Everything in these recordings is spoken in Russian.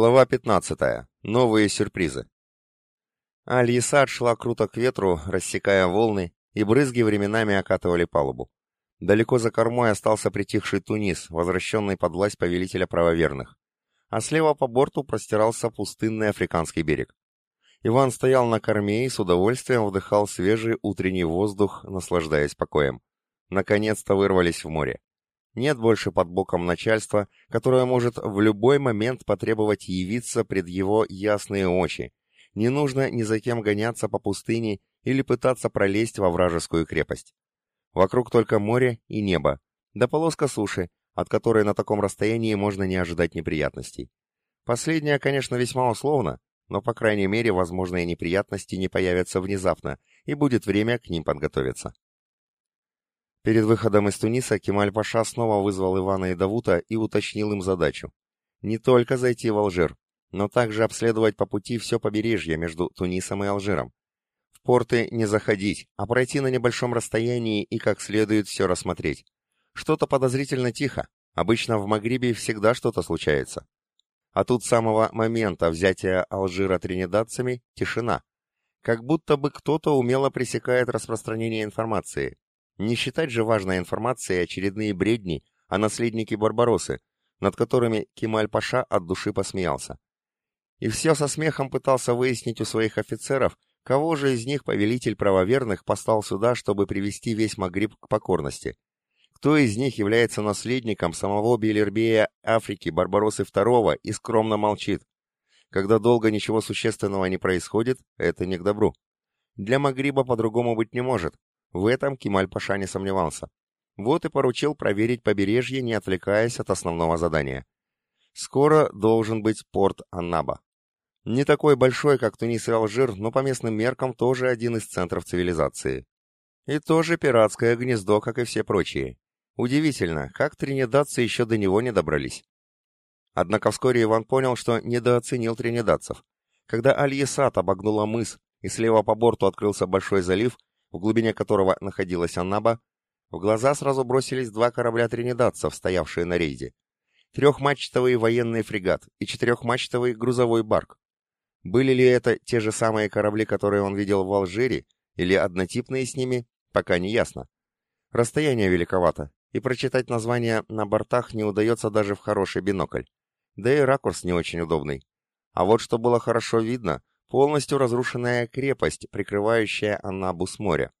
Глава 15. Новые сюрпризы. Аль-Ясад шла круто к ветру, рассекая волны, и брызги временами окатывали палубу. Далеко за кормой остался притихший Тунис, возвращенный под власть повелителя правоверных. А слева по борту простирался пустынный африканский берег. Иван стоял на корме и с удовольствием вдыхал свежий утренний воздух, наслаждаясь покоем. Наконец-то вырвались в море. Нет больше под боком начальства, которое может в любой момент потребовать явиться пред его ясные очи. Не нужно ни за кем гоняться по пустыне или пытаться пролезть во вражескую крепость. Вокруг только море и небо, да полоска суши, от которой на таком расстоянии можно не ожидать неприятностей. Последнее, конечно, весьма условно, но, по крайней мере, возможные неприятности не появятся внезапно, и будет время к ним подготовиться. Перед выходом из Туниса Кемаль-Паша снова вызвал Ивана и Давута и уточнил им задачу. Не только зайти в Алжир, но также обследовать по пути все побережье между Тунисом и Алжиром. В порты не заходить, а пройти на небольшом расстоянии и как следует все рассмотреть. Что-то подозрительно тихо. Обычно в Магрибе всегда что-то случается. А тут с самого момента взятия Алжира тринидадцами тишина. Как будто бы кто-то умело пресекает распространение информации, не считать же важной информацией очередные бредни о наследнике Барбаросы, над которыми Кемаль-Паша от души посмеялся. И все со смехом пытался выяснить у своих офицеров, кого же из них повелитель правоверных послал сюда, чтобы привести весь Магриб к покорности. Кто из них является наследником самого Белербея Африки Барбаросы II и скромно молчит. Когда долго ничего существенного не происходит, это не к добру. Для Магриба по-другому быть не может, в этом Кемаль-Паша не сомневался. Вот и поручил проверить побережье, не отвлекаясь от основного задания. Скоро должен быть порт Аннаба. Не такой большой, как Тунис и Алжир, но по местным меркам тоже один из центров цивилизации. И тоже пиратское гнездо, как и все прочие. Удивительно, как тринидадцы еще до него не добрались. Однако вскоре Иван понял, что недооценил тринидадцев. Когда Аль-Есат обогнула мыс, и слева по борту открылся большой залив, в глубине которого находилась Аннаба, в глаза сразу бросились два корабля тринидадцев, стоявшие на рейде. Трехмачтовый военный фрегат и четырехмачтовый грузовой барк. Были ли это те же самые корабли, которые он видел в Алжире, или однотипные с ними, пока не ясно. Расстояние великовато, и прочитать название на бортах не удается даже в хороший бинокль. Да и ракурс не очень удобный. А вот что было хорошо видно, полностью разрушенная крепость, прикрывающая Анабу с моря.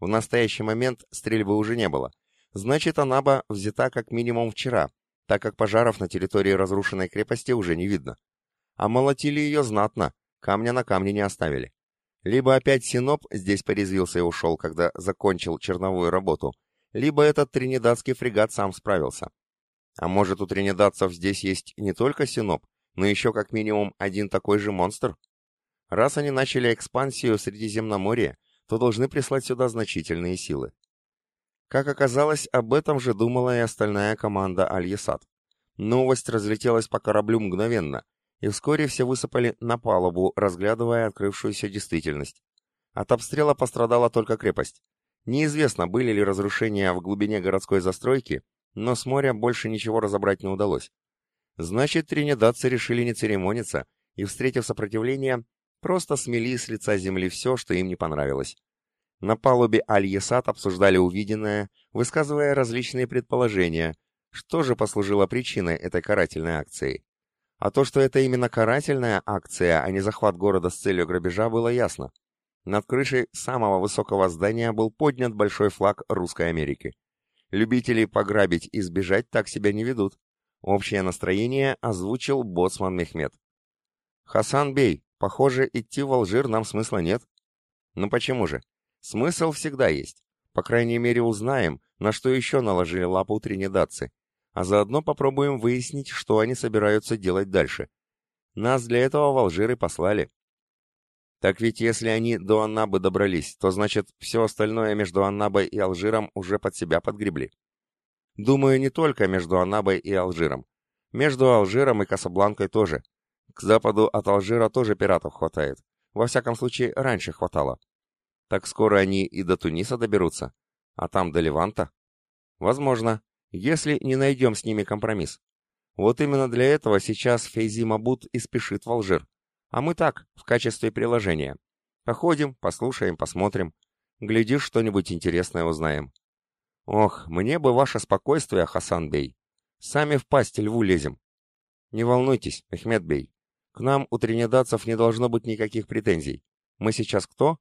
В настоящий момент стрельбы уже не было. Значит, Анаба взята как минимум вчера, так как пожаров на территории разрушенной крепости уже не видно. А молотили ее знатно, камня на камне не оставили. Либо опять Синоп здесь порезвился и ушел, когда закончил черновую работу, либо этот тринидадский фрегат сам справился. А может, у тринидадцев здесь есть не только Синоп, но еще как минимум один такой же монстр? Раз они начали экспансию Средиземноморья, то должны прислать сюда значительные силы. Как оказалось, об этом же думала и остальная команда Аль-Ясад. Новость разлетелась по кораблю мгновенно, и вскоре все высыпали на палубу, разглядывая открывшуюся действительность. От обстрела пострадала только крепость. Неизвестно, были ли разрушения в глубине городской застройки, но с моря больше ничего разобрать не удалось. Значит, тринидадцы решили не церемониться и, встретив сопротивление, просто смели с лица земли все, что им не понравилось. На палубе Аль-Есад обсуждали увиденное, высказывая различные предположения, что же послужило причиной этой карательной акции. А то, что это именно карательная акция, а не захват города с целью грабежа, было ясно. Над крышей самого высокого здания был поднят большой флаг Русской Америки. Любители пограбить и сбежать так себя не ведут. Общее настроение озвучил боцман Мехмед. «Хасан Бей, Похоже, идти в Алжир нам смысла нет. Ну почему же? Смысл всегда есть. По крайней мере узнаем, на что еще наложили лапу тринидадцы, а заодно попробуем выяснить, что они собираются делать дальше. Нас для этого в Алжир и послали. Так ведь если они до Аннабы добрались, то значит все остальное между Аннабой и Алжиром уже под себя подгребли. Думаю, не только между Аннабой и Алжиром. Между Алжиром и Касабланкой тоже. К западу от Алжира тоже пиратов хватает. Во всяком случае, раньше хватало. Так скоро они и до Туниса доберутся. А там до Леванта? Возможно, если не найдем с ними компромисс. Вот именно для этого сейчас Фейзи Мабут и спешит в Алжир. А мы так, в качестве приложения. Походим, послушаем, посмотрим. Глядишь, что-нибудь интересное узнаем. Ох, мне бы ваше спокойствие, Хасан Бей. Сами в пасть льву лезем. Не волнуйтесь, Ахмед Бей. К нам у тринидадцев не должно быть никаких претензий. Мы сейчас кто?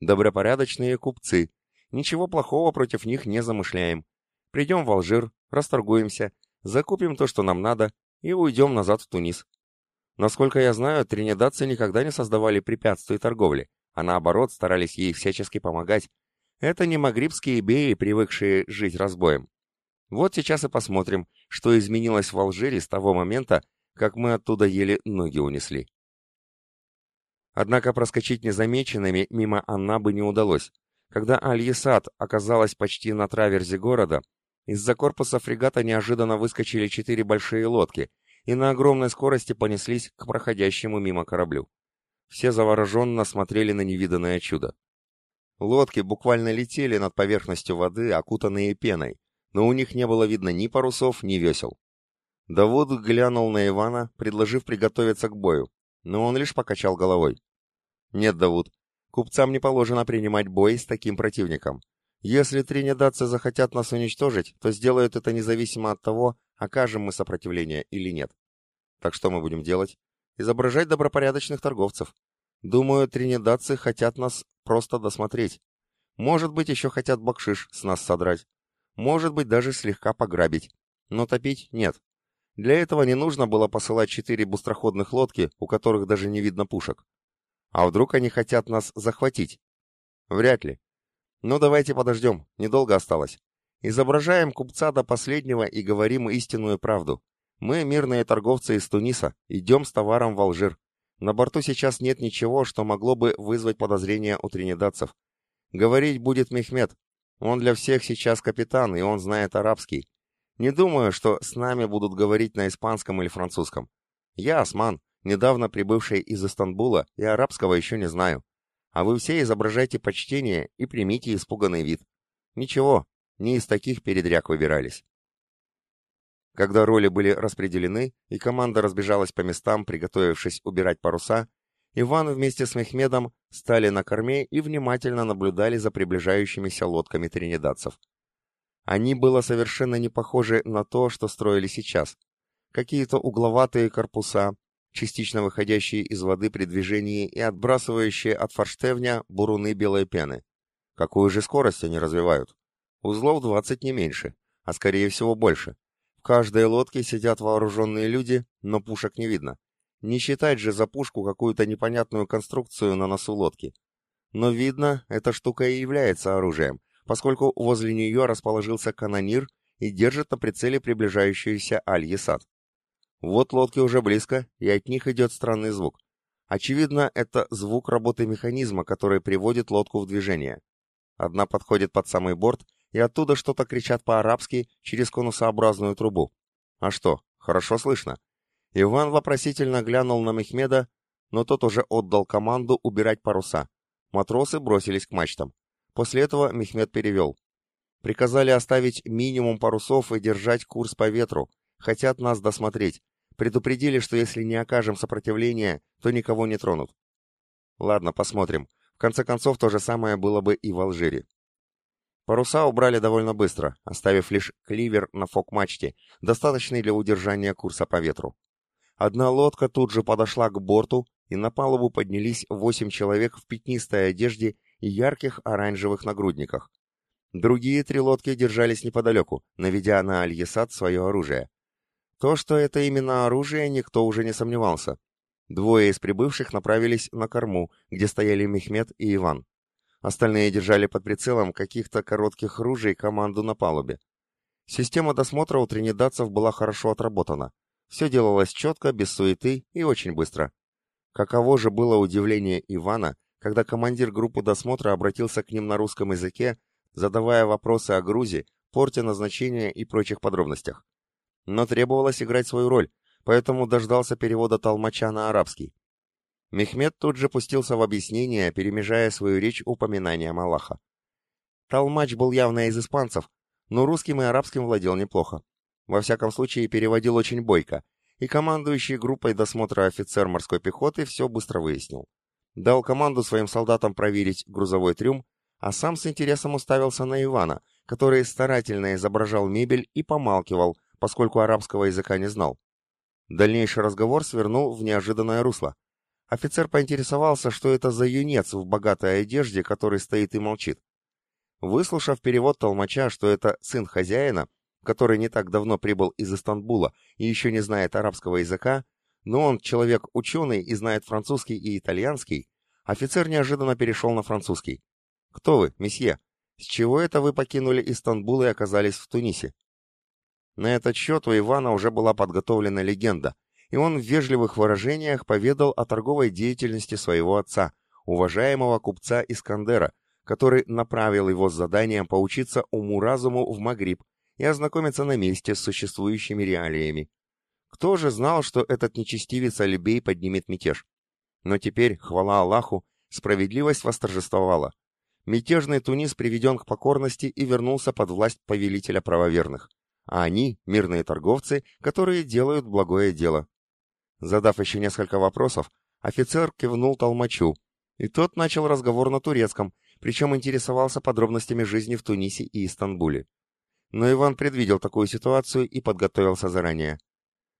Добропорядочные купцы. Ничего плохого против них не замышляем. Придем в Алжир, расторгуемся, закупим то, что нам надо, и уйдем назад в Тунис. Насколько я знаю, тринидадцы никогда не создавали препятствий торговле, а наоборот старались ей всячески помогать. Это не магрибские беи, привыкшие жить разбоем. Вот сейчас и посмотрим, что изменилось в Алжире с того момента, как мы оттуда еле ноги унесли. Однако проскочить незамеченными мимо Аннабы не удалось. Когда Аль-Ясад оказалась почти на траверзе города, из-за корпуса фрегата неожиданно выскочили четыре большие лодки и на огромной скорости понеслись к проходящему мимо кораблю. Все завороженно смотрели на невиданное чудо. Лодки буквально летели над поверхностью воды, окутанные пеной, но у них не было видно ни парусов, ни весел. Давуд глянул на Ивана, предложив приготовиться к бою, но он лишь покачал головой. «Нет, Давуд, купцам не положено принимать бой с таким противником. Если тринидадцы захотят нас уничтожить, то сделают это независимо от того, окажем мы сопротивление или нет. Так что мы будем делать? Изображать добропорядочных торговцев. Думаю, тринидадцы хотят нас просто досмотреть. Может быть, еще хотят бакшиш с нас содрать. Может быть, даже слегка пограбить. Но топить нет. Для этого не нужно было посылать четыре быстроходных лодки, у которых даже не видно пушек. А вдруг они хотят нас захватить? Вряд ли. Но давайте подождем, недолго осталось. Изображаем купца до последнего и говорим истинную правду. Мы, мирные торговцы из Туниса, идем с товаром в Алжир. На борту сейчас нет ничего, что могло бы вызвать подозрения у тринидадцев. Говорить будет Мехмед. Он для всех сейчас капитан, и он знает арабский. Не думаю, что с нами будут говорить на испанском или французском. Я осман, недавно прибывший из Истанбула, и арабского еще не знаю. А вы все изображайте почтение и примите испуганный вид. Ничего, не из таких передряг выбирались. Когда роли были распределены, и команда разбежалась по местам, приготовившись убирать паруса, Иван вместе с Мехмедом стали на корме и внимательно наблюдали за приближающимися лодками тринидадцев. Они было совершенно не похожи на то, что строили сейчас. Какие-то угловатые корпуса, частично выходящие из воды при движении и отбрасывающие от форштевня буруны белой пены. Какую же скорость они развивают? Узлов 20 не меньше, а скорее всего больше. В каждой лодке сидят вооруженные люди, но пушек не видно. Не считать же за пушку какую-то непонятную конструкцию на носу лодки. Но видно, эта штука и является оружием, поскольку возле нее расположился канонир и держит на прицеле приближающуюся Аль-Есад. Вот лодки уже близко, и от них идет странный звук. Очевидно, это звук работы механизма, который приводит лодку в движение. Одна подходит под самый борт, и оттуда что-то кричат по-арабски через конусообразную трубу. А что, хорошо слышно? Иван вопросительно глянул на Мехмеда, но тот уже отдал команду убирать паруса. Матросы бросились к мачтам. После этого Мехмед перевел. Приказали оставить минимум парусов и держать курс по ветру. Хотят нас досмотреть. Предупредили, что если не окажем сопротивления, то никого не тронут. Ладно, посмотрим. В конце концов, то же самое было бы и в Алжире. Паруса убрали довольно быстро, оставив лишь кливер на фок-мачте, достаточный для удержания курса по ветру. Одна лодка тут же подошла к борту, и на палубу поднялись восемь человек в пятнистой одежде и ярких оранжевых нагрудниках. Другие три лодки держались неподалеку, наведя на Аль-Ясад свое оружие. То, что это именно оружие, никто уже не сомневался. Двое из прибывших направились на корму, где стояли Мехмед и Иван. Остальные держали под прицелом каких-то коротких ружей команду на палубе. Система досмотра у тринидадцев была хорошо отработана. Все делалось четко, без суеты и очень быстро. Каково же было удивление Ивана, когда командир группы досмотра обратился к ним на русском языке, задавая вопросы о грузе, порте назначения и прочих подробностях. Но требовалось играть свою роль, поэтому дождался перевода толмача на арабский. Мехмед тут же пустился в объяснение, перемежая свою речь упоминанием Аллаха. Толмач был явно из испанцев, но русским и арабским владел неплохо. Во всяком случае, переводил очень бойко, и командующий группой досмотра офицер морской пехоты все быстро выяснил. Дал команду своим солдатам проверить грузовой трюм, а сам с интересом уставился на Ивана, который старательно изображал мебель и помалкивал, поскольку арабского языка не знал. Дальнейший разговор свернул в неожиданное русло. Офицер поинтересовался, что это за юнец в богатой одежде, который стоит и молчит. Выслушав перевод толмача, что это сын хозяина, который не так давно прибыл из Истанбула и еще не знает арабского языка, но он человек ученый и знает французский и итальянский, офицер неожиданно перешел на французский. «Кто вы, месье? С чего это вы покинули Истанбул и оказались в Тунисе?» На этот счет у Ивана уже была подготовлена легенда, и он в вежливых выражениях поведал о торговой деятельности своего отца, уважаемого купца Искандера, который направил его с заданием поучиться уму-разуму в Магриб и ознакомиться на месте с существующими реалиями. Кто же знал, что этот нечестивец Алибей поднимет мятеж? Но теперь, хвала Аллаху, справедливость восторжествовала. Мятежный Тунис приведен к покорности и вернулся под власть повелителя правоверных. А они — мирные торговцы, которые делают благое дело. Задав еще несколько вопросов, офицер кивнул толмачу, и тот начал разговор на турецком, причем интересовался подробностями жизни в Тунисе и Истанбуле. Но Иван предвидел такую ситуацию и подготовился заранее.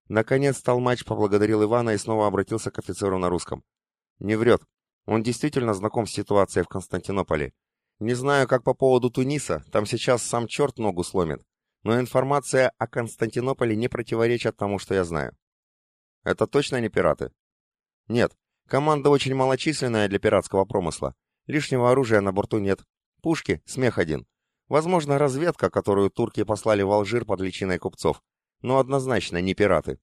Наконец толмач поблагодарил Ивана и снова обратился к офицеру на русском. «Не врет. Он действительно знаком с ситуацией в Константинополе. Не знаю, как по поводу Туниса, там сейчас сам черт ногу сломит. Но информация о Константинополе не противоречит тому, что я знаю». «Это точно не пираты?» «Нет. Команда очень малочисленная для пиратского промысла. Лишнего оружия на борту нет. Пушки — смех один. Возможно, разведка, которую турки послали в Алжир под личиной купцов. Но однозначно не пираты.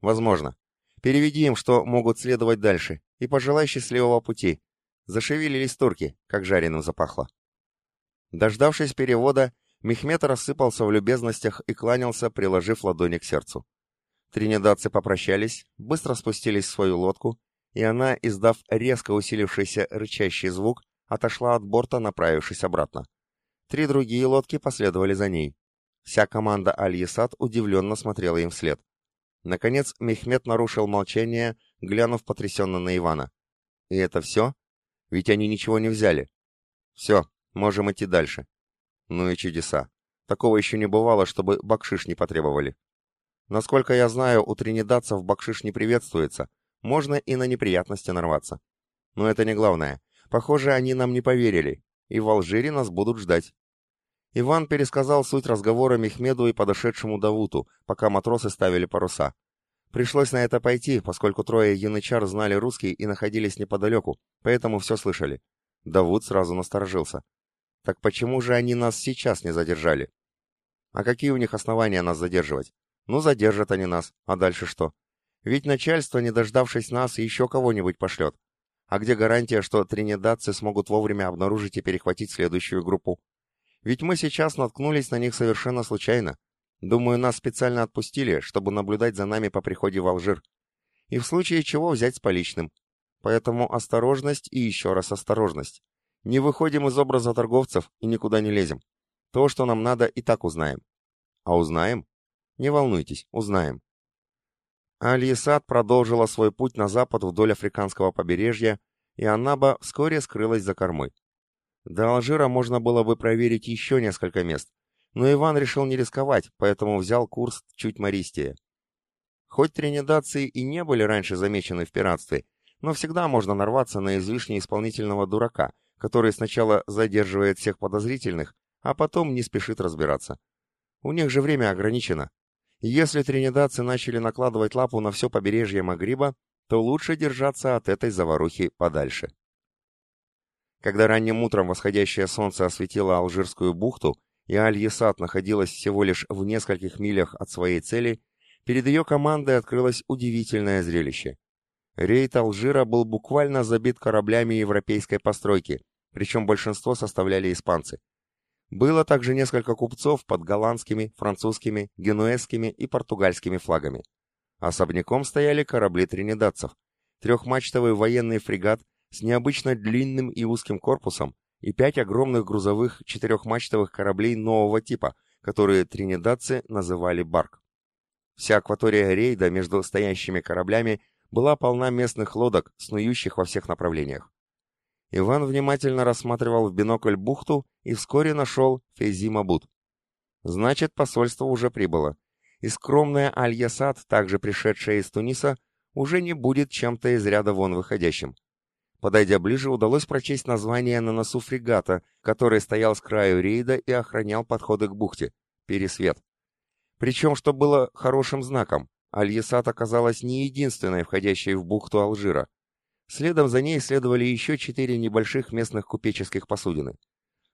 Возможно. Переведи им, что могут следовать дальше, и пожелай счастливого пути. Зашевелились турки, как жареным запахло. Дождавшись перевода, Мехмед рассыпался в любезностях и кланялся, приложив ладони к сердцу. Тринидадцы попрощались, быстро спустились в свою лодку, и она, издав резко усилившийся рычащий звук, отошла от борта, направившись обратно. Три другие лодки последовали за ней. Вся команда Аль-Ясад удивленно смотрела им вслед. Наконец Мехмед нарушил молчание, глянув потрясенно на Ивана. «И это все? Ведь они ничего не взяли». «Все, можем идти дальше». «Ну и чудеса. Такого еще не бывало, чтобы бакшиш не потребовали». «Насколько я знаю, у тринидадцев бакшиш не приветствуется. Можно и на неприятности нарваться. Но это не главное. Похоже, они нам не поверили, и в Алжире нас будут ждать. Иван пересказал суть разговора Мехмеду и подошедшему Давуту, пока матросы ставили паруса. Пришлось на это пойти, поскольку трое янычар знали русский и находились неподалеку, поэтому все слышали. Давут сразу насторожился. Так почему же они нас сейчас не задержали? А какие у них основания нас задерживать? Ну, задержат они нас, а дальше что? Ведь начальство, не дождавшись нас, еще кого-нибудь пошлет. А где гарантия, что тринидадцы смогут вовремя обнаружить и перехватить следующую группу? Ведь мы сейчас наткнулись на них совершенно случайно. Думаю, нас специально отпустили, чтобы наблюдать за нами по приходе в Алжир. И в случае чего взять с поличным. Поэтому осторожность и еще раз осторожность. Не выходим из образа торговцев и никуда не лезем. То, что нам надо, и так узнаем. А узнаем? Не волнуйтесь, узнаем. Аль-Ясад продолжила свой путь на запад вдоль африканского побережья, и Анаба вскоре скрылась за кормой. До Алжира можно было бы проверить еще несколько мест, но Иван решил не рисковать, поэтому взял курс чуть мористее. Хоть тринидадцы и не были раньше замечены в пиратстве, но всегда можно нарваться на излишне исполнительного дурака, который сначала задерживает всех подозрительных, а потом не спешит разбираться. У них же время ограничено. Если тринидадцы начали накладывать лапу на все побережье Магриба, то лучше держаться от этой заварухи подальше. Когда ранним утром восходящее солнце осветило Алжирскую бухту, и Аль-Ясад находилась всего лишь в нескольких милях от своей цели, перед ее командой открылось удивительное зрелище. Рейд Алжира был буквально забит кораблями европейской постройки, причем большинство составляли испанцы. Было также несколько купцов под голландскими, французскими, генуэзскими и португальскими флагами. Особняком стояли корабли тринидадцев, трехмачтовый военный фрегат с необычно длинным и узким корпусом и пять огромных грузовых четырехмачтовых кораблей нового типа, которые тринидадцы называли барк. Вся акватория рейда между стоящими кораблями была полна местных лодок, снующих во всех направлениях. Иван внимательно рассматривал в бинокль бухту и вскоре нашел Фейзимабуд. Значит, посольство уже прибыло, и скромная Аль-Ясад, также пришедшая из Туниса, уже не будет чем-то из ряда вон выходящим. Подойдя ближе, удалось прочесть название на носу фрегата, который стоял с краю рейда и охранял подходы к бухте. Пересвет. Причем, что было хорошим знаком, Аль-Ясад оказалась не единственной входящей в бухту Алжира. Следом за ней следовали еще четыре небольших местных купеческих посудины.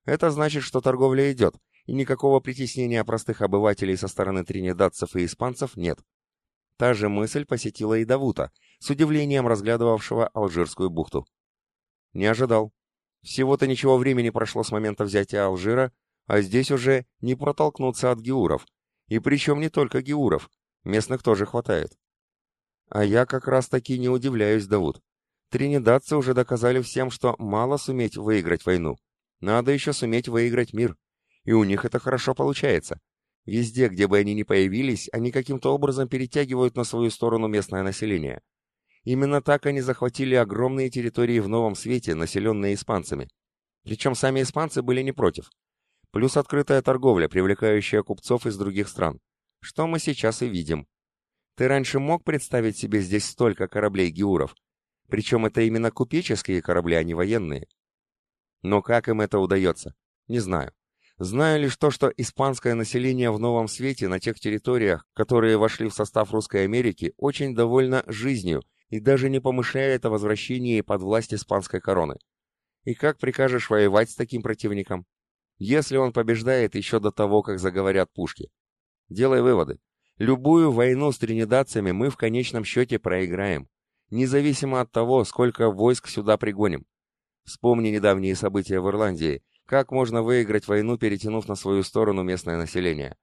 Это значит, что торговля идет, и никакого притеснения простых обывателей со стороны тринидадцев и испанцев нет. Та же мысль посетила и Давута, с удивлением разглядывавшего Алжирскую бухту. Не ожидал. Всего-то ничего времени прошло с момента взятия Алжира, а здесь уже не протолкнуться от геуров. И причем не только геуров, местных тоже хватает. А я как раз таки не удивляюсь, Давуд. Тринидадцы уже доказали всем, что мало суметь выиграть войну. Надо еще суметь выиграть мир. И у них это хорошо получается. Везде, где бы они ни появились, они каким-то образом перетягивают на свою сторону местное население. Именно так они захватили огромные территории в Новом Свете, населенные испанцами. Причем сами испанцы были не против. Плюс открытая торговля, привлекающая купцов из других стран. Что мы сейчас и видим. Ты раньше мог представить себе здесь столько кораблей геуров? Причем это именно купеческие корабли, а не военные. Но как им это удается? Не знаю. Знаю лишь то, что испанское население в Новом Свете на тех территориях, которые вошли в состав Русской Америки, очень довольно жизнью и даже не помышляет о возвращении под власть испанской короны. И как прикажешь воевать с таким противником? Если он побеждает еще до того, как заговорят пушки. Делай выводы. Любую войну с тринидадцами мы в конечном счете проиграем, независимо от того, сколько войск сюда пригоним. Вспомни недавние события в Ирландии, как можно выиграть войну, перетянув на свою сторону местное население.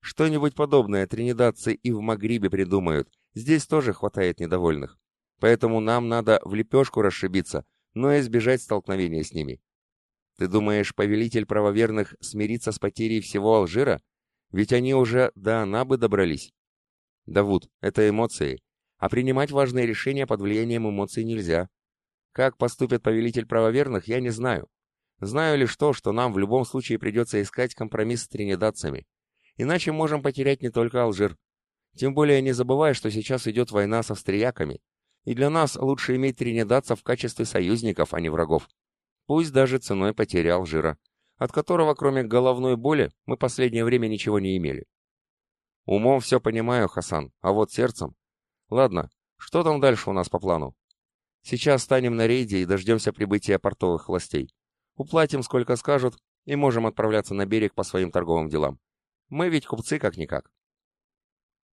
Что-нибудь подобное тринидадцы и в Магрибе придумают, здесь тоже хватает недовольных. Поэтому нам надо в лепешку расшибиться, но избежать столкновения с ними. Ты думаешь, повелитель правоверных смирится с потерей всего Алжира? Ведь они уже до Анабы добрались. Давуд, это эмоции. А принимать важные решения под влиянием эмоций нельзя. Как поступит повелитель правоверных, я не знаю. Знаю лишь то, что нам в любом случае придется искать компромисс с тринидадцами. Иначе можем потерять не только Алжир. Тем более не забывай, что сейчас идет война с австрияками, и для нас лучше иметь тринидадцев в качестве союзников, а не врагов. Пусть даже ценой потери Алжира, от которого, кроме головной боли, мы последнее время ничего не имели. Умом все понимаю, Хасан, а вот сердцем... Ладно, что там дальше у нас по плану? Сейчас станем на рейде и дождемся прибытия портовых властей. Уплатим, сколько скажут, и можем отправляться на берег по своим торговым делам. Мы ведь купцы как-никак.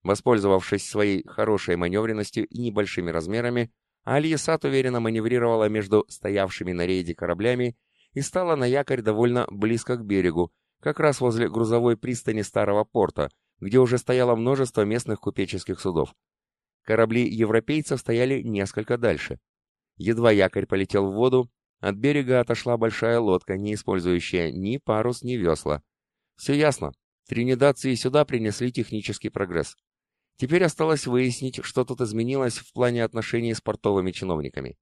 Воспользовавшись своей хорошей маневренностью и небольшими размерами, Аль-Ясад уверенно маневрировала между стоявшими на рейде кораблями и стала на якорь довольно близко к берегу, как раз возле грузовой пристани старого порта, где уже стояло множество местных купеческих судов. Корабли европейцев стояли несколько дальше. Едва якорь полетел в воду, от берега отошла большая лодка, не использующая ни парус, ни весла. Все ясно. Тринидадцы сюда принесли технический прогресс. Теперь осталось выяснить, что тут изменилось в плане отношений с портовыми чиновниками.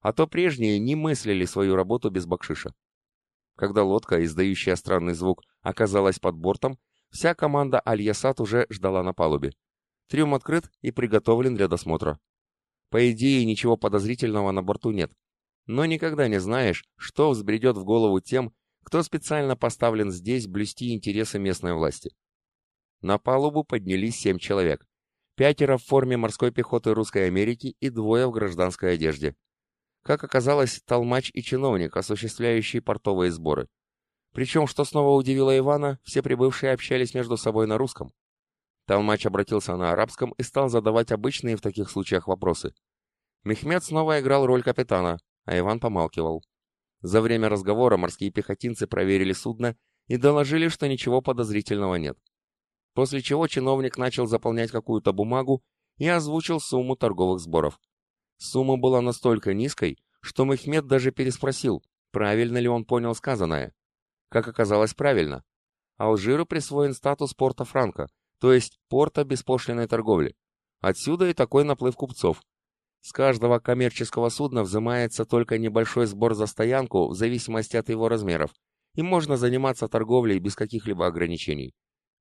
А то прежние не мыслили свою работу без бакшиша. Когда лодка, издающая странный звук, оказалась под бортом, вся команда Аль-Ясад уже ждала на палубе. Трюм открыт и приготовлен для досмотра. По идее, ничего подозрительного на борту нет. Но никогда не знаешь, что взбредет в голову тем, кто специально поставлен здесь блюсти интересы местной власти. На палубу поднялись семь человек. Пятеро в форме морской пехоты Русской Америки и двое в гражданской одежде. Как оказалось, толмач и чиновник, осуществляющий портовые сборы. Причем, что снова удивило Ивана, все прибывшие общались между собой на русском. Толмач обратился на арабском и стал задавать обычные в таких случаях вопросы. Мехмед снова играл роль капитана, а Иван помалкивал. За время разговора морские пехотинцы проверили судно и доложили, что ничего подозрительного нет. После чего чиновник начал заполнять какую-то бумагу и озвучил сумму торговых сборов. Сумма была настолько низкой, что Мехмед даже переспросил, правильно ли он понял сказанное. Как оказалось, правильно. Алжиру присвоен статус порта Франка, то есть порта беспошлиной торговли. Отсюда и такой наплыв купцов. С каждого коммерческого судна взимается только небольшой сбор за стоянку в зависимости от его размеров, и можно заниматься торговлей без каких-либо ограничений.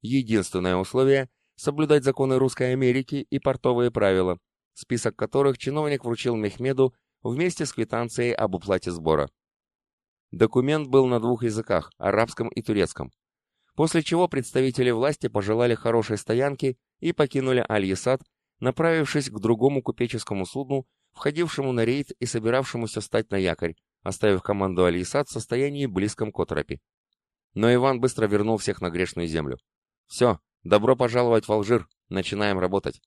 Единственное условие – соблюдать законы Русской Америки и портовые правила, список которых чиновник вручил Мехмеду вместе с квитанцией об уплате сбора. Документ был на двух языках – арабском и турецком. После чего представители власти пожелали хорошей стоянки и покинули Аль-Ясад, направившись к другому купеческому судну, входившему на рейд и собиравшемуся стать на якорь, оставив команду Аль-Ясад в состоянии близком к Оторопи. Но Иван быстро вернул всех на грешную землю. «Все, добро пожаловать в Алжир, начинаем работать».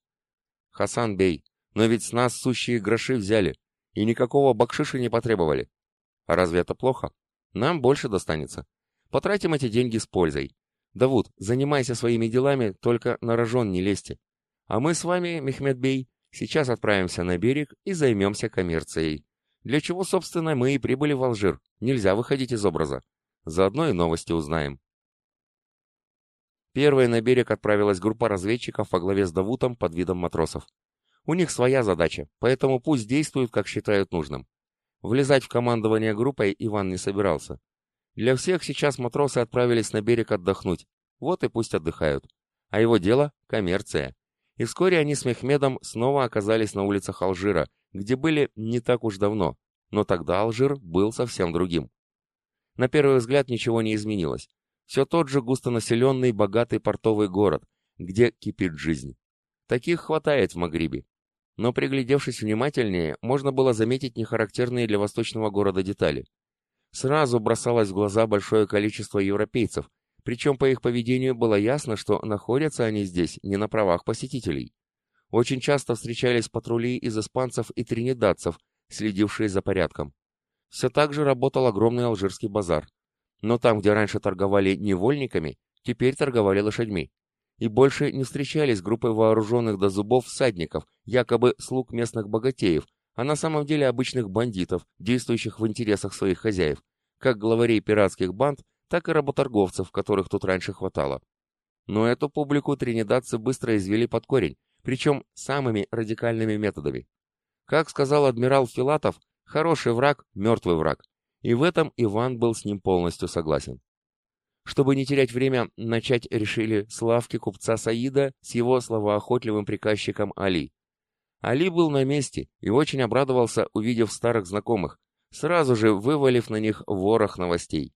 «Хасан Бей, но ведь с нас сущие гроши взяли, и никакого бакшиша не потребовали. А разве это плохо? Нам больше достанется. Потратим эти деньги с пользой. Давуд, занимайся своими делами, только на рожон не лезьте. А мы с вами, Мехмед Бей, сейчас отправимся на берег и займемся коммерцией. Для чего, собственно, мы и прибыли в Алжир. Нельзя выходить из образа. Заодно и новости узнаем. Первой на берег отправилась группа разведчиков во главе с Давутом под видом матросов. У них своя задача, поэтому пусть действуют, как считают нужным. Влезать в командование группой Иван не собирался. Для всех сейчас матросы отправились на берег отдохнуть. Вот и пусть отдыхают. А его дело – коммерция. И вскоре они с Мехмедом снова оказались на улицах Алжира, где были не так уж давно, но тогда Алжир был совсем другим. На первый взгляд ничего не изменилось. Все тот же густонаселенный богатый портовый город, где кипит жизнь. Таких хватает в Магрибе. Но приглядевшись внимательнее, можно было заметить нехарактерные для восточного города детали. Сразу бросалось в глаза большое количество европейцев, причем по их поведению было ясно, что находятся они здесь не на правах посетителей. Очень часто встречались патрули из испанцев и тринидадцев, следившие за порядком. Все так же работал огромный алжирский базар. Но там, где раньше торговали невольниками, теперь торговали лошадьми и больше не встречались группой вооруженных до зубов всадников, якобы слуг местных богатеев, а на самом деле обычных бандитов, действующих в интересах своих хозяев, как главарей пиратских банд, так и работорговцев, которых тут раньше хватало. Но эту публику тринидадцы быстро извели под корень, причем самыми радикальными методами. Как сказал адмирал Филатов, хороший враг – мертвый враг, и в этом Иван был с ним полностью согласен. Чтобы не терять время, начать решили с лавки купца Саида с его словоохотливым приказчиком Али. Али был на месте и очень обрадовался, увидев старых знакомых, сразу же вывалив на них ворох новостей.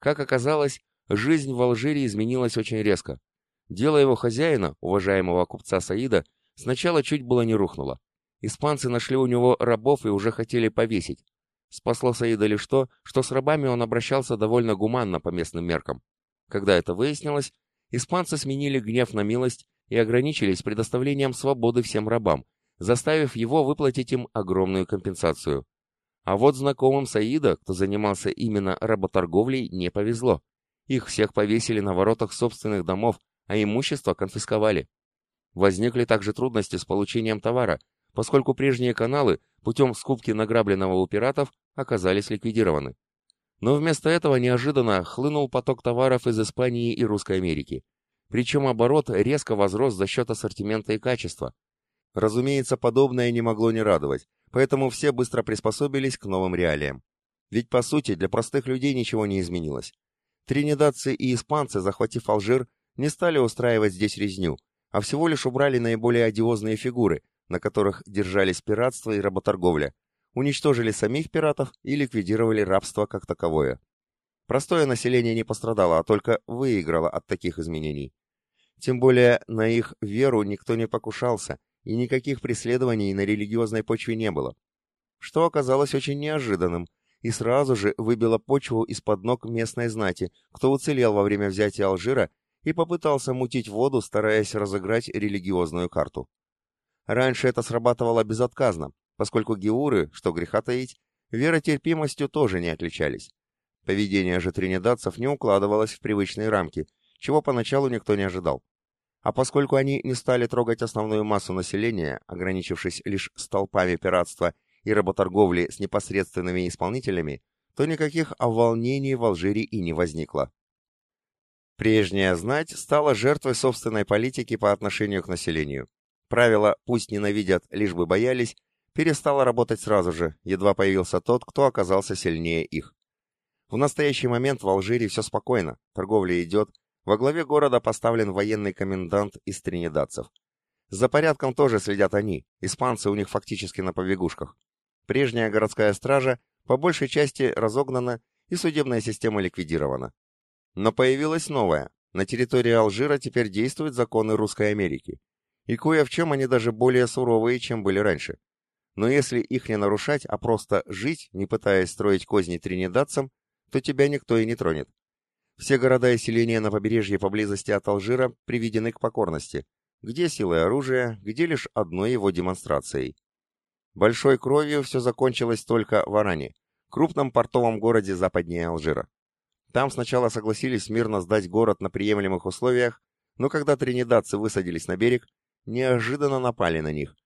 Как оказалось, жизнь в Алжире изменилась очень резко. Дело его хозяина, уважаемого купца Саида, сначала чуть было не рухнуло. Испанцы нашли у него рабов и уже хотели повесить. Спасло Саида лишь то, что с рабами он обращался довольно гуманно по местным меркам. Когда это выяснилось, испанцы сменили гнев на милость и ограничились предоставлением свободы всем рабам, заставив его выплатить им огромную компенсацию. А вот знакомым Саида, кто занимался именно работорговлей, не повезло. Их всех повесили на воротах собственных домов, а имущество конфисковали. Возникли также трудности с получением товара, поскольку прежние каналы путем скупки награбленного у пиратов оказались ликвидированы. Но вместо этого неожиданно хлынул поток товаров из Испании и Русской Америки. Причем оборот резко возрос за счет ассортимента и качества. Разумеется, подобное не могло не радовать, поэтому все быстро приспособились к новым реалиям. Ведь, по сути, для простых людей ничего не изменилось. Тринидадцы и испанцы, захватив Алжир, не стали устраивать здесь резню, а всего лишь убрали наиболее одиозные фигуры, на которых держались пиратство и работорговля, уничтожили самих пиратов и ликвидировали рабство как таковое. Простое население не пострадало, а только выиграло от таких изменений. Тем более на их веру никто не покушался, и никаких преследований на религиозной почве не было. Что оказалось очень неожиданным, и сразу же выбило почву из-под ног местной знати, кто уцелел во время взятия Алжира и попытался мутить воду, стараясь разыграть религиозную карту. Раньше это срабатывало безотказно, поскольку геуры, что греха таить, веротерпимостью тоже не отличались. Поведение же тринидадцев не укладывалось в привычные рамки, чего поначалу никто не ожидал. А поскольку они не стали трогать основную массу населения, ограничившись лишь столпами пиратства и работорговли с непосредственными исполнителями, то никаких оволнений в Алжире и не возникло. Прежняя знать стала жертвой собственной политики по отношению к населению. Правило «пусть ненавидят, лишь бы боялись» перестало работать сразу же, едва появился тот, кто оказался сильнее их. В настоящий момент в Алжире все спокойно, торговля идет, во главе города поставлен военный комендант из тринидадцев. За порядком тоже следят они, испанцы у них фактически на побегушках. Прежняя городская стража по большей части разогнана и судебная система ликвидирована. Но появилась новая. На территории Алжира теперь действуют законы Русской Америки. И кое в чем они даже более суровые, чем были раньше. Но если их не нарушать, а просто жить, не пытаясь строить козни тринидадцам, то тебя никто и не тронет. Все города и селения на побережье поблизости от Алжира приведены к покорности, где силы оружия, где лишь одной его демонстрацией. Большой кровью все закончилось только в Аране, крупном портовом городе западнее Алжира. Там сначала согласились мирно сдать город на приемлемых условиях, но когда тринидадцы высадились на берег, неожиданно напали на них.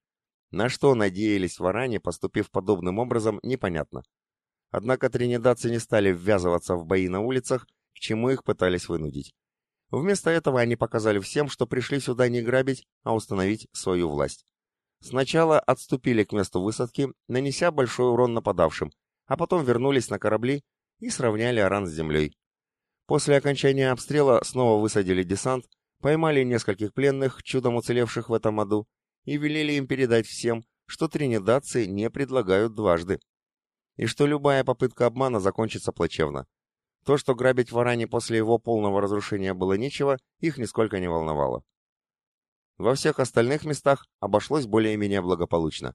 На что надеялись в Аране, поступив подобным образом, непонятно. Однако тринидадцы не стали ввязываться в бои на улицах, к чему их пытались вынудить. Вместо этого они показали всем, что пришли сюда не грабить, а установить свою власть. Сначала отступили к месту высадки, нанеся большой урон нападавшим, а потом вернулись на корабли и сравняли Аран с землей. После окончания обстрела снова высадили десант, поймали нескольких пленных, чудом уцелевших в этом аду, и велели им передать всем, что тринидадцы не предлагают дважды. И что любая попытка обмана закончится плачевно. То, что грабить в Аране после его полного разрушения было нечего, их нисколько не волновало. Во всех остальных местах обошлось более-менее благополучно.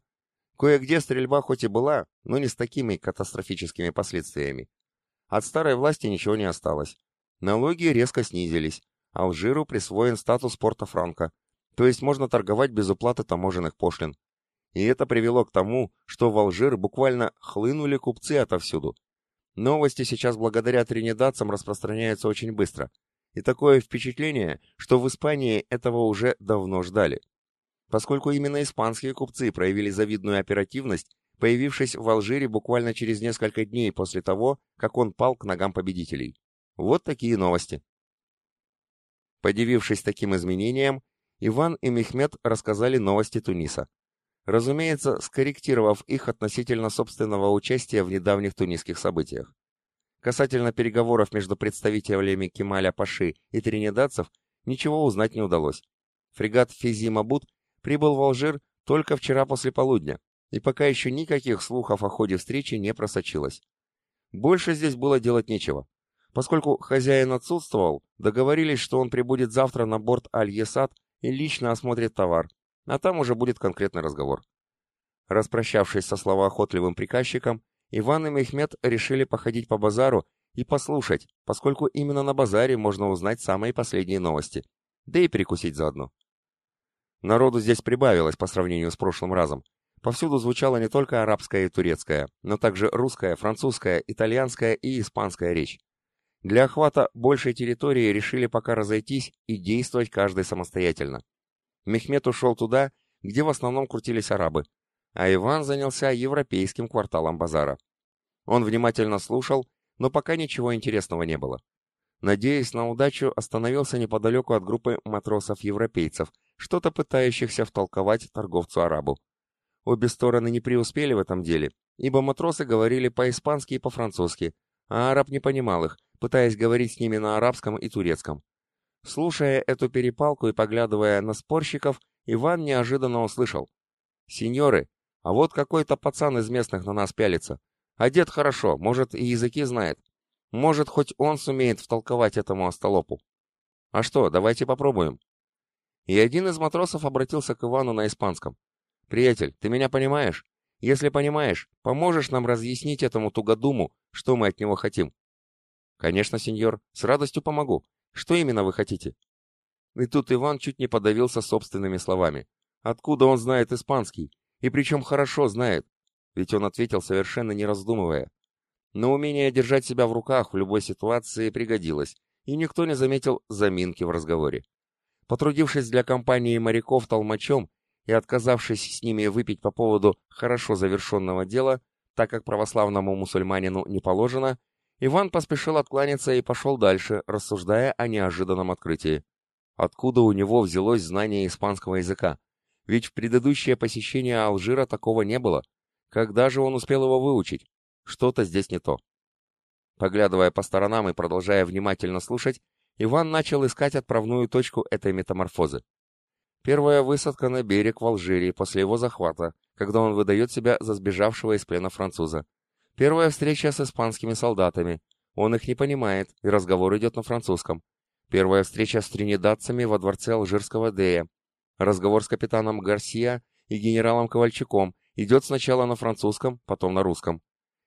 Кое-где стрельба хоть и была, но не с такими катастрофическими последствиями. От старой власти ничего не осталось. Налоги резко снизились, Алжиру присвоен статус порта Франка, то есть можно торговать без уплаты таможенных пошлин. И это привело к тому, что в Алжир буквально хлынули купцы отовсюду. Новости сейчас благодаря тринидадцам распространяются очень быстро. И такое впечатление, что в Испании этого уже давно ждали поскольку именно испанские купцы проявили завидную оперативность, появившись в Алжире буквально через несколько дней после того, как он пал к ногам победителей. Вот такие новости. Подивившись таким изменениям, Иван и Мехмед рассказали новости Туниса. Разумеется, скорректировав их относительно собственного участия в недавних тунисских событиях. Касательно переговоров между представителями Кемаля Паши и тринидадцев, ничего узнать не удалось. Фрегат Физи Мабут прибыл в Алжир только вчера после полудня, и пока еще никаких слухов о ходе встречи не просочилось. Больше здесь было делать нечего. Поскольку хозяин отсутствовал, договорились, что он прибудет завтра на борт Аль-Есад и лично осмотрит товар, а там уже будет конкретный разговор. Распрощавшись со словоохотливым приказчиком, Иван и Мехмед решили походить по базару и послушать, поскольку именно на базаре можно узнать самые последние новости, да и перекусить заодно. Народу здесь прибавилось по сравнению с прошлым разом. Повсюду звучала не только арабская и турецкая, но также русская, французская, итальянская и испанская речь. Для охвата большей территории решили пока разойтись и действовать каждый самостоятельно. Мехмед ушел туда, где в основном крутились арабы, а Иван занялся европейским кварталом базара. Он внимательно слушал, но пока ничего интересного не было. Надеясь на удачу, остановился неподалеку от группы матросов-европейцев, что-то пытающихся втолковать торговцу-арабу. Обе стороны не преуспели в этом деле, ибо матросы говорили по-испански и по-французски, а араб не понимал их, пытаясь говорить с ними на арабском и турецком. Слушая эту перепалку и поглядывая на спорщиков, Иван неожиданно услышал. «Сеньоры, а вот какой-то пацан из местных на нас пялится. Одет хорошо, может, и языки знает. Может, хоть он сумеет втолковать этому остолопу. А что, давайте попробуем. И один из матросов обратился к Ивану на испанском. «Приятель, ты меня понимаешь? Если понимаешь, поможешь нам разъяснить этому тугодуму, что мы от него хотим?» «Конечно, сеньор, с радостью помогу. Что именно вы хотите?» И тут Иван чуть не подавился собственными словами. Откуда он знает испанский? И причем хорошо знает. Ведь он ответил совершенно не раздумывая. Но умение держать себя в руках в любой ситуации пригодилось, и никто не заметил заминки в разговоре. Потрудившись для компании моряков толмачом и отказавшись с ними выпить по поводу хорошо завершенного дела, так как православному мусульманину не положено, Иван поспешил откланяться и пошел дальше, рассуждая о неожиданном открытии. Откуда у него взялось знание испанского языка? Ведь в предыдущее посещение Алжира такого не было. Когда же он успел его выучить? Что-то здесь не то. Поглядывая по сторонам и продолжая внимательно слушать, Иван начал искать отправную точку этой метаморфозы. Первая высадка на берег в Алжире после его захвата, когда он выдает себя за сбежавшего из плена француза. Первая встреча с испанскими солдатами. Он их не понимает, и разговор идет на французском. Первая встреча с тринидадцами во дворце алжирского Дея. Разговор с капитаном Гарсия и генералом Ковальчуком идет сначала на французском, потом на русском.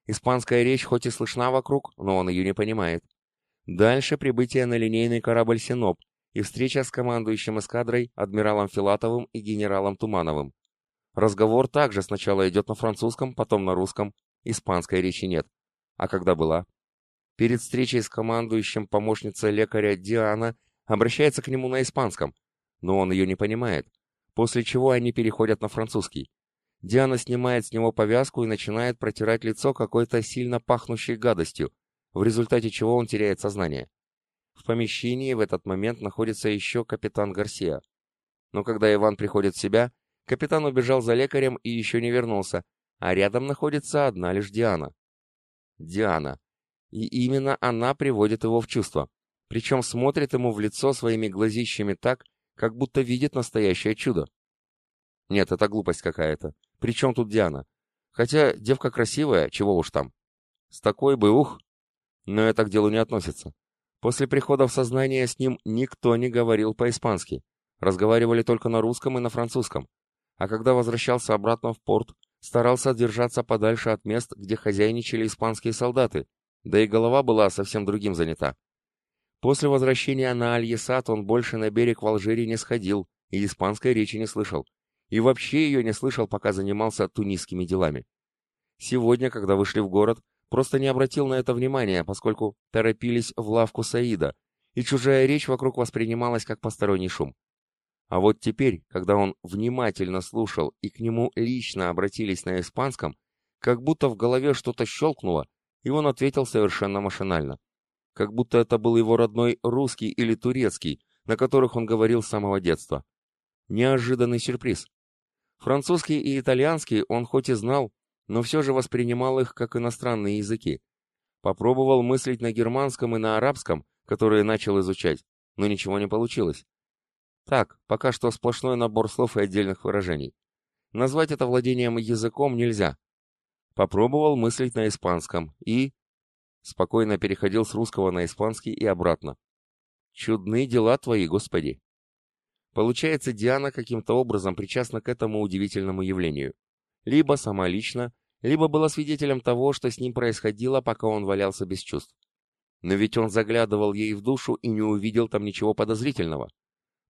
Испанская речь хоть и слышна вокруг, но он ее не понимает. Дальше прибытие на линейный корабль «Синоп» и встреча с командующим эскадрой адмиралом Филатовым и генералом Тумановым. Разговор также сначала идет на французском, потом на русском, Испанской речи нет. А когда была? Перед встречей с командующим помощница лекаря Диана обращается к нему на испанском, но он ее не понимает, после чего они переходят на французский. Диана снимает с него повязку и начинает протирать лицо какой-то сильно пахнущей гадостью, в результате чего он теряет сознание. В помещении в этот момент находится еще капитан Гарсия. Но когда Иван приходит в себя, капитан убежал за лекарем и еще не вернулся, а рядом находится одна лишь Диана. Диана. И именно она приводит его в чувство. Причем смотрит ему в лицо своими глазищами так, как будто видит настоящее чудо. Нет, это глупость какая-то. Причем тут Диана? Хотя девка красивая, чего уж там. С такой бы, ух! Но это к делу не относится. После прихода в сознание с ним никто не говорил по-испански. Разговаривали только на русском и на французском. А когда возвращался обратно в порт, старался держаться подальше от мест, где хозяйничали испанские солдаты, да и голова была совсем другим занята. После возвращения на Аль-Есат он больше на берег в Алжире не сходил и испанской речи не слышал. И вообще ее не слышал, пока занимался тунисскими делами. Сегодня, когда вышли в город, просто не обратил на это внимания, поскольку торопились в лавку Саида, и чужая речь вокруг воспринималась как посторонний шум. А вот теперь, когда он внимательно слушал и к нему лично обратились на испанском, как будто в голове что-то щелкнуло, и он ответил совершенно машинально. Как будто это был его родной русский или турецкий, на которых он говорил с самого детства. Неожиданный сюрприз. Французский и итальянский он хоть и знал, но все же воспринимал их как иностранные языки. Попробовал мыслить на германском и на арабском, которые начал изучать, но ничего не получилось. Так, пока что сплошной набор слов и отдельных выражений. Назвать это владением языком нельзя. Попробовал мыслить на испанском и... Спокойно переходил с русского на испанский и обратно. Чудные дела твои, Господи. Получается, Диана каким-то образом причастна к этому удивительному явлению. Либо сама лично, либо была свидетелем того, что с ним происходило, пока он валялся без чувств. Но ведь он заглядывал ей в душу и не увидел там ничего подозрительного.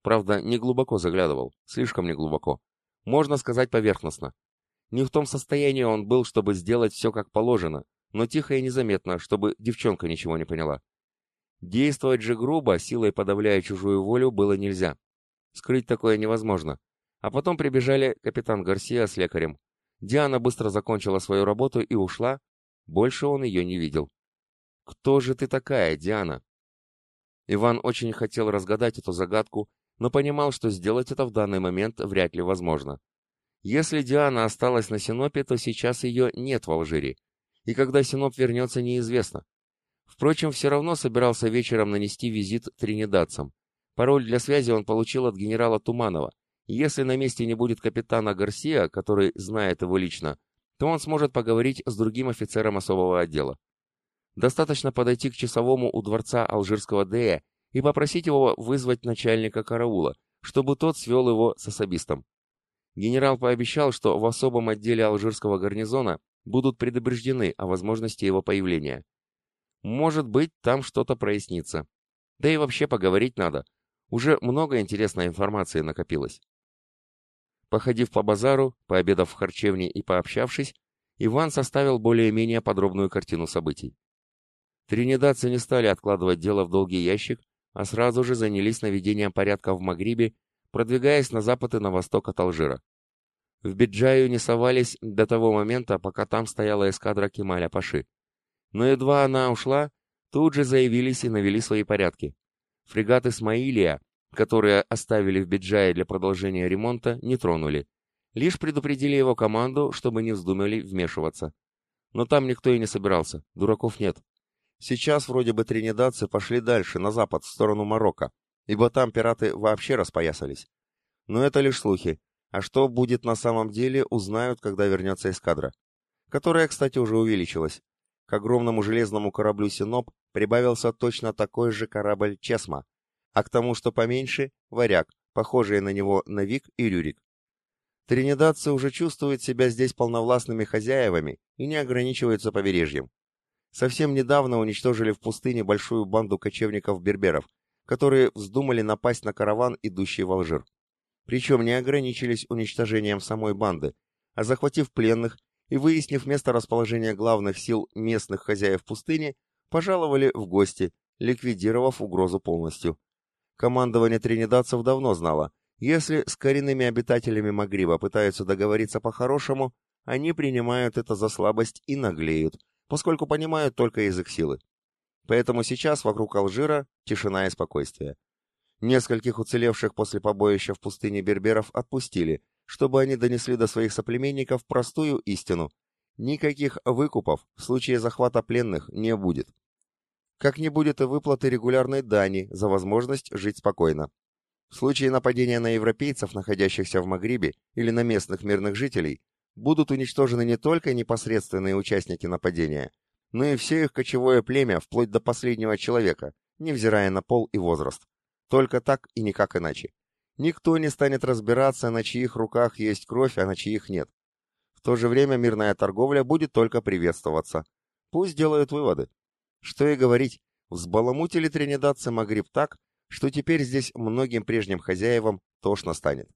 Правда, не глубоко заглядывал, слишком не глубоко. Можно сказать поверхностно. Не в том состоянии он был, чтобы сделать все как положено, но тихо и незаметно, чтобы девчонка ничего не поняла. Действовать же грубо, силой подавляя чужую волю, было нельзя. Скрыть такое невозможно. А потом прибежали капитан Гарсия с лекарем. Диана быстро закончила свою работу и ушла. Больше он ее не видел. «Кто же ты такая, Диана?» Иван очень хотел разгадать эту загадку но понимал, что сделать это в данный момент вряд ли возможно. Если Диана осталась на Синопе, то сейчас ее нет в Алжире, и когда Синоп вернется, неизвестно. Впрочем, все равно собирался вечером нанести визит тринидадцам. Пароль для связи он получил от генерала Туманова. Если на месте не будет капитана Гарсия, который знает его лично, то он сможет поговорить с другим офицером особого отдела. Достаточно подойти к часовому у дворца алжирского Дея и попросить его вызвать начальника караула, чтобы тот свел его с особистом. Генерал пообещал, что в особом отделе алжирского гарнизона будут предупреждены о возможности его появления. Может быть, там что-то прояснится. Да и вообще поговорить надо. Уже много интересной информации накопилось. Походив по базару, пообедав в харчевне и пообщавшись, Иван составил более-менее подробную картину событий. Тринидадцы не стали откладывать дело в долгий ящик а сразу же занялись наведением порядка в Магрибе, продвигаясь на запад и на восток от Алжира. В Биджаю не совались до того момента, пока там стояла эскадра Кемаля Паши. Но едва она ушла, тут же заявились и навели свои порядки. Фрегат «Исмаилия», которые оставили в Биджае для продолжения ремонта, не тронули. Лишь предупредили его команду, чтобы не вздумали вмешиваться. Но там никто и не собирался, дураков нет. Сейчас вроде бы тринидадцы пошли дальше, на запад, в сторону Марокко, ибо там пираты вообще распоясались. Но это лишь слухи, а что будет на самом деле, узнают, когда вернется эскадра. Которая, кстати, уже увеличилась. К огромному железному кораблю «Синоп» прибавился точно такой же корабль «Чесма», а к тому, что поменьше — «Варяг», похожие на него Навик и Рюрик. Тринидадцы уже чувствуют себя здесь полновластными хозяевами и не ограничиваются побережьем. Совсем недавно уничтожили в пустыне большую банду кочевников-берберов, которые вздумали напасть на караван, идущий в Алжир. Причем не ограничились уничтожением самой банды, а захватив пленных и выяснив место расположения главных сил местных хозяев пустыни, пожаловали в гости, ликвидировав угрозу полностью. Командование тринидадцев давно знало, если с коренными обитателями Магриба пытаются договориться по-хорошему, они принимают это за слабость и наглеют, поскольку понимают только язык силы. Поэтому сейчас вокруг Алжира тишина и спокойствие. Нескольких уцелевших после побоища в пустыне берберов отпустили, чтобы они донесли до своих соплеменников простую истину. Никаких выкупов в случае захвата пленных не будет. Как не будет и выплаты регулярной дани за возможность жить спокойно. В случае нападения на европейцев, находящихся в Магрибе, или на местных мирных жителей, будут уничтожены не только непосредственные участники нападения, но и все их кочевое племя, вплоть до последнего человека, невзирая на пол и возраст. Только так и никак иначе. Никто не станет разбираться, на чьих руках есть кровь, а на чьих нет. В то же время мирная торговля будет только приветствоваться. Пусть делают выводы. Что и говорить, взбаламутили тринидадцы Магриб так, что теперь здесь многим прежним хозяевам тошно станет.